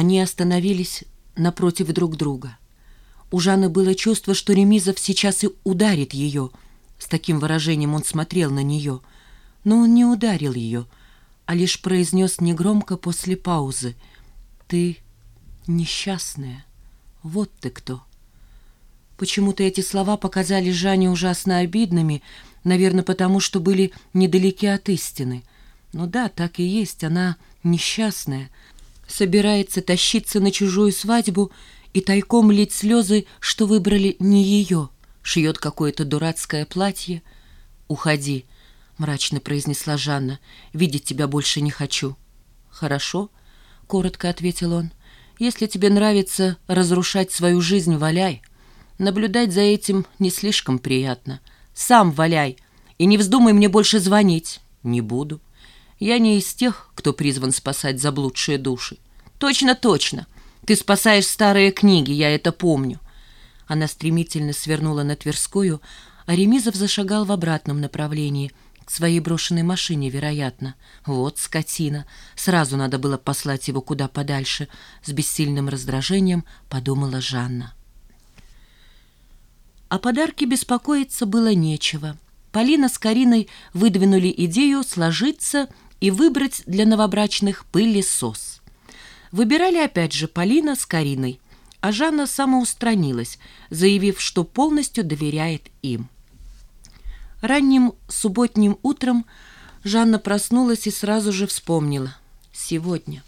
Они остановились напротив друг друга. У Жанны было чувство, что Ремизов сейчас и ударит ее. С таким выражением он смотрел на нее. Но он не ударил ее, а лишь произнес негромко после паузы. «Ты несчастная. Вот ты кто». Почему-то эти слова показались Жанне ужасно обидными, наверное, потому что были недалеки от истины. Ну да, так и есть, она несчастная. Собирается тащиться на чужую свадьбу и тайком лить слезы, что выбрали не ее. Шьет какое-то дурацкое платье. «Уходи», — мрачно произнесла Жанна. «Видеть тебя больше не хочу». «Хорошо», — коротко ответил он. «Если тебе нравится разрушать свою жизнь, валяй». Наблюдать за этим не слишком приятно. Сам валяй. И не вздумай мне больше звонить. Не буду. Я не из тех, кто призван спасать заблудшие души. Точно, точно. Ты спасаешь старые книги, я это помню. Она стремительно свернула на Тверскую, а Ремизов зашагал в обратном направлении, к своей брошенной машине, вероятно. Вот скотина. Сразу надо было послать его куда подальше. С бессильным раздражением подумала Жанна. О подарке беспокоиться было нечего. Полина с Кариной выдвинули идею сложиться и выбрать для новобрачных пылесос. Выбирали опять же Полина с Кариной, а Жанна самоустранилась, заявив, что полностью доверяет им. Ранним субботним утром Жанна проснулась и сразу же вспомнила. Сегодня.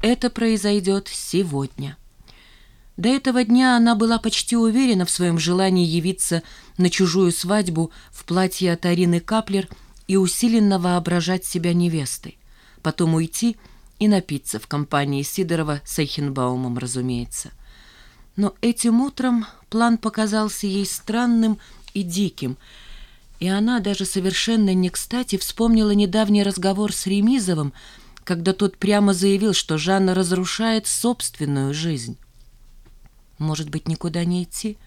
Это произойдет сегодня. До этого дня она была почти уверена в своем желании явиться на чужую свадьбу в платье от Арины Каплер и усиленно воображать себя невестой. Потом уйти и напиться в компании Сидорова с Эйхенбаумом, разумеется. Но этим утром план показался ей странным и диким, и она даже совершенно не кстати вспомнила недавний разговор с Ремизовым, когда тот прямо заявил, что Жанна разрушает собственную жизнь. Может быть, никуда не идти?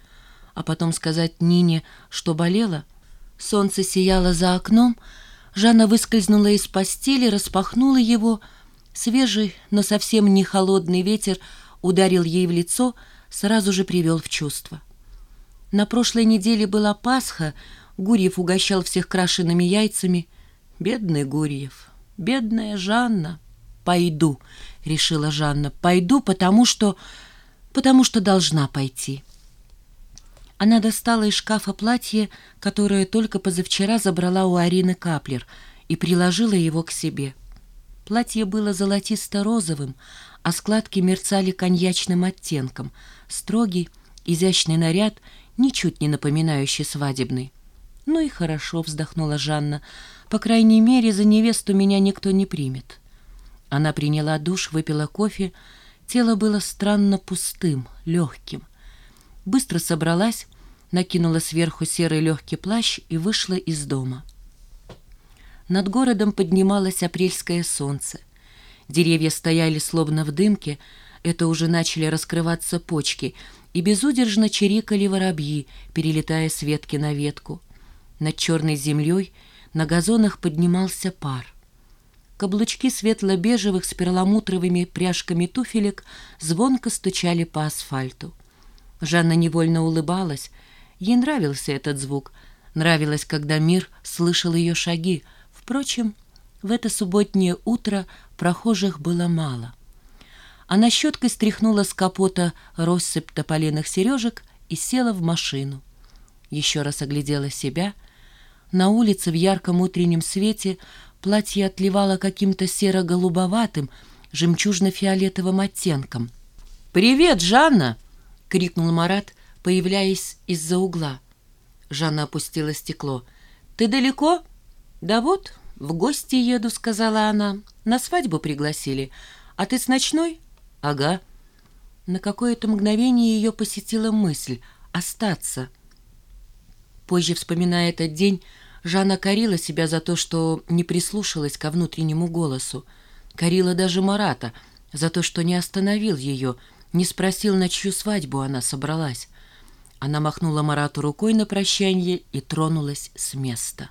А потом сказать Нине, что болела? Солнце сияло за окном. Жанна выскользнула из постели, распахнула его. Свежий, но совсем не холодный ветер ударил ей в лицо, сразу же привел в чувство. На прошлой неделе была Пасха, Гурьев угощал всех крашенными яйцами. Бедный Гурьев, бедная Жанна. «Пойду», — решила Жанна, — «пойду, потому что...» потому что должна пойти. Она достала из шкафа платье, которое только позавчера забрала у Арины Каплер, и приложила его к себе. Платье было золотисто-розовым, а складки мерцали коньячным оттенком. Строгий, изящный наряд, ничуть не напоминающий свадебный. «Ну и хорошо», — вздохнула Жанна. «По крайней мере, за невесту меня никто не примет». Она приняла душ, выпила кофе, Тело было странно пустым, легким. Быстро собралась, накинула сверху серый легкий плащ и вышла из дома. Над городом поднималось апрельское солнце. Деревья стояли словно в дымке, это уже начали раскрываться почки, и безудержно чирикали воробьи, перелетая с ветки на ветку. Над черной землей на газонах поднимался пар. Каблучки светло-бежевых с перламутровыми пряжками туфелек звонко стучали по асфальту. Жанна невольно улыбалась. Ей нравился этот звук. Нравилось, когда мир слышал ее шаги. Впрочем, в это субботнее утро прохожих было мало. Она щеткой стряхнула с капота россыпь тополиных сережек и села в машину. Еще раз оглядела себя. На улице в ярком утреннем свете Платье отливало каким-то серо-голубоватым, жемчужно-фиолетовым оттенком. «Привет, Жанна!» — крикнул Марат, появляясь из-за угла. Жанна опустила стекло. «Ты далеко?» «Да вот, в гости еду», — сказала она. «На свадьбу пригласили. А ты с ночной?» «Ага». На какое-то мгновение ее посетила мысль — остаться. Позже, вспоминая этот день, Жанна корила себя за то, что не прислушалась ко внутреннему голосу. Корила даже Марата за то, что не остановил ее, не спросил, на чью свадьбу она собралась. Она махнула Марату рукой на прощание и тронулась с места.